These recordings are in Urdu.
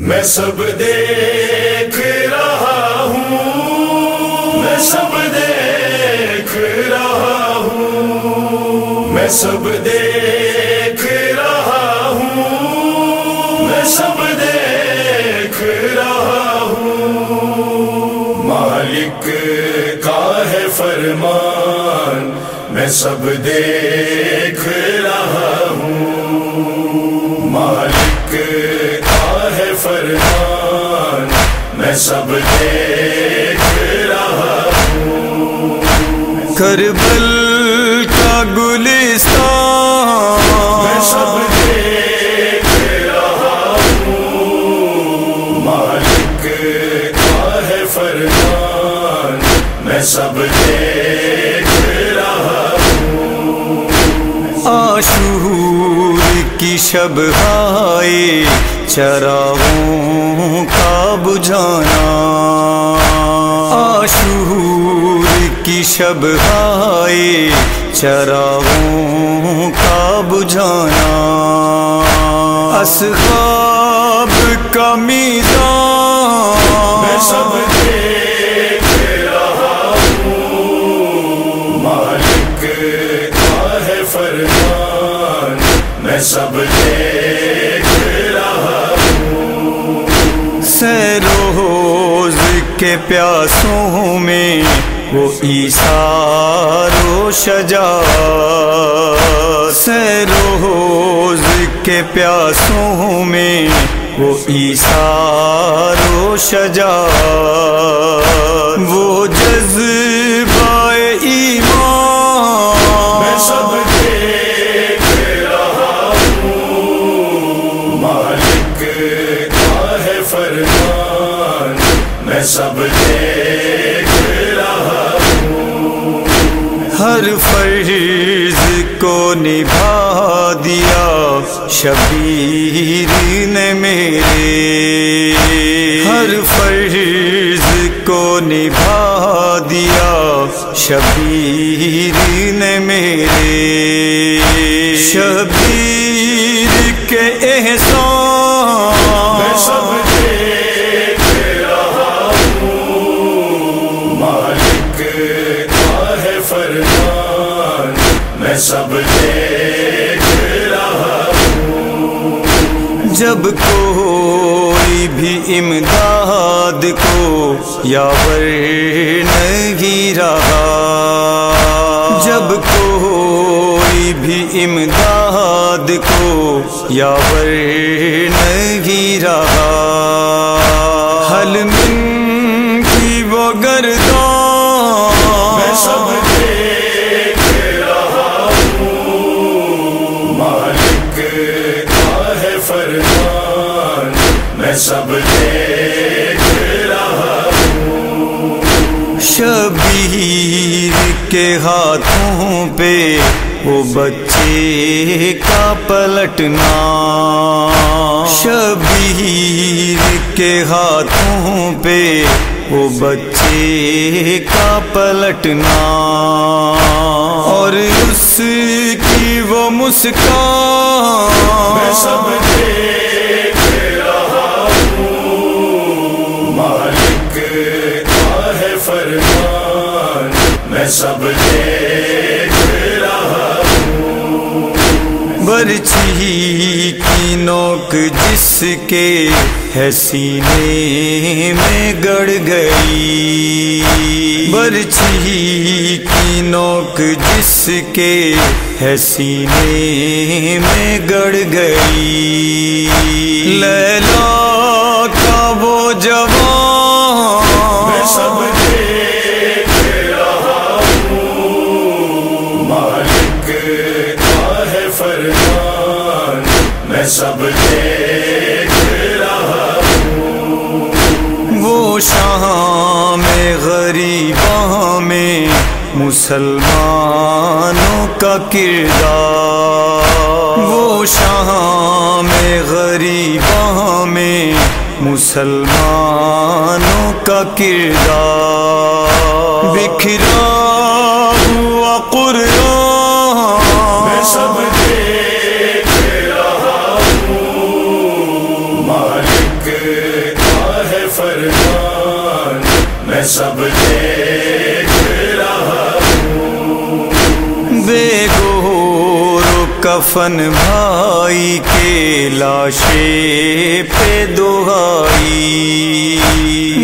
میں سب دیکھ رہا ہوں، میں سب دیکھ رہا ہوں، میں سب دیکھ رہا ہوں، میں سب دیکھ رہا ہوں۔ مالک کا ہے فرمان، میں سب دیکھ رہا سب دیکھ رہا ہوں۔ کربل کا گلستان۔ میں سب دیکھ رہا ہوں۔ مالک کا ہے فرمان۔ میں سب دیکھ رہا ہوں۔ آشور کی شب ہائے چراغوں کا بجھانا آشور کی شب آئے چراغوں کا بجھانا اصحاب کا میزان سروز کے پیاسوں میں وہ ایسارو شجا سروز کے پیاسوں میں وہ ایسارو شجا وہ جذبہ ایمان میں سب دیکھ رہا ہوں، مالک فرمان میں سب دیکھ رہا ہوں۔ ہر فرض کو نبھا دیا شبیر نے میرے۔ ہر فرض کو نبھا دیا شبیر نے میرے۔ شبیر کے احسان جب کوئی بھی امداد کو یاور نہیں رہا، جب کوئی بھی امداد کو یاور نہیں رہا۔ کے ہاتھوں پہ وہ بچے کا پلٹنا۔ شبیر کے ہاتھوں پہ وہ بچے کا پلٹنا۔ اور اس کی وہ مسکان۔ میں سب دیکھ رہا ہوں برچھی کی نوک جس کے ہے سینے میں گڑ گئی۔ برچھی کی نوک جس کے ہے سینے میں گڑ گئی۔ لیلا کا وہ جوان وہ شام غریباں میں مسلمانوں کا کردار۔ وہ شام غریباں میں مسلمانوں کا کردار۔ بکھرا ہوا قرآن۔ میں سب دیکھ رہا ہوں۔ مالک فرمان میں سب دیکھ رہا ہوں۔ بے گور کفن بھائی کے لاشے پہ دہائی۔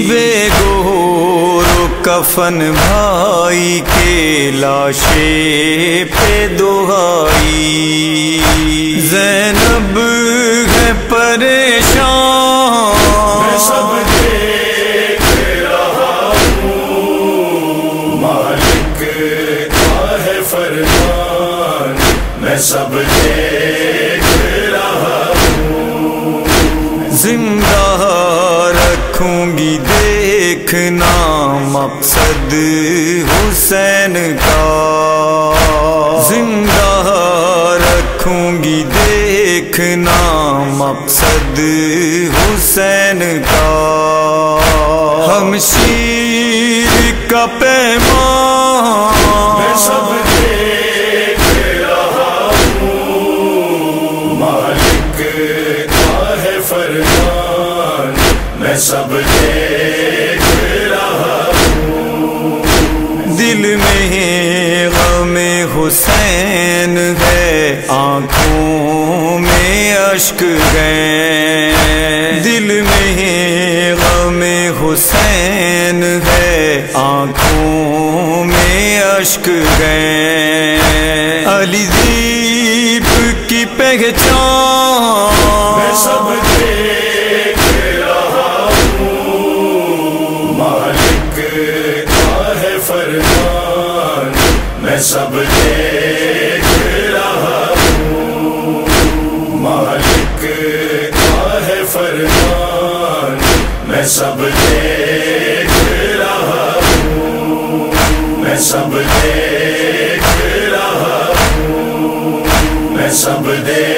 بے گور کفن بھائی کے لاشے پہ دہائی۔ زینب دیکھنا مقصد حسین کا۔ زندہ رکھوں گی دیکھنا مقصد حسین کا۔ ہم شیر کا پیمان سب مالک کا ہے فرمان۔ میں سب دیکھ حسین ہے، آنکھوں میں اشک گئے دل میں غم حسین ہے، آنکھوں میں اشک گئے علی دیپ کی پہچان۔ سب میں سب دیکھ رہا ہوں۔ مالک کا ہے فرمان، میں سب دیکھ رہا ہوں۔ میں سب دیکھ رہا ہوں۔ میں سب دیکھ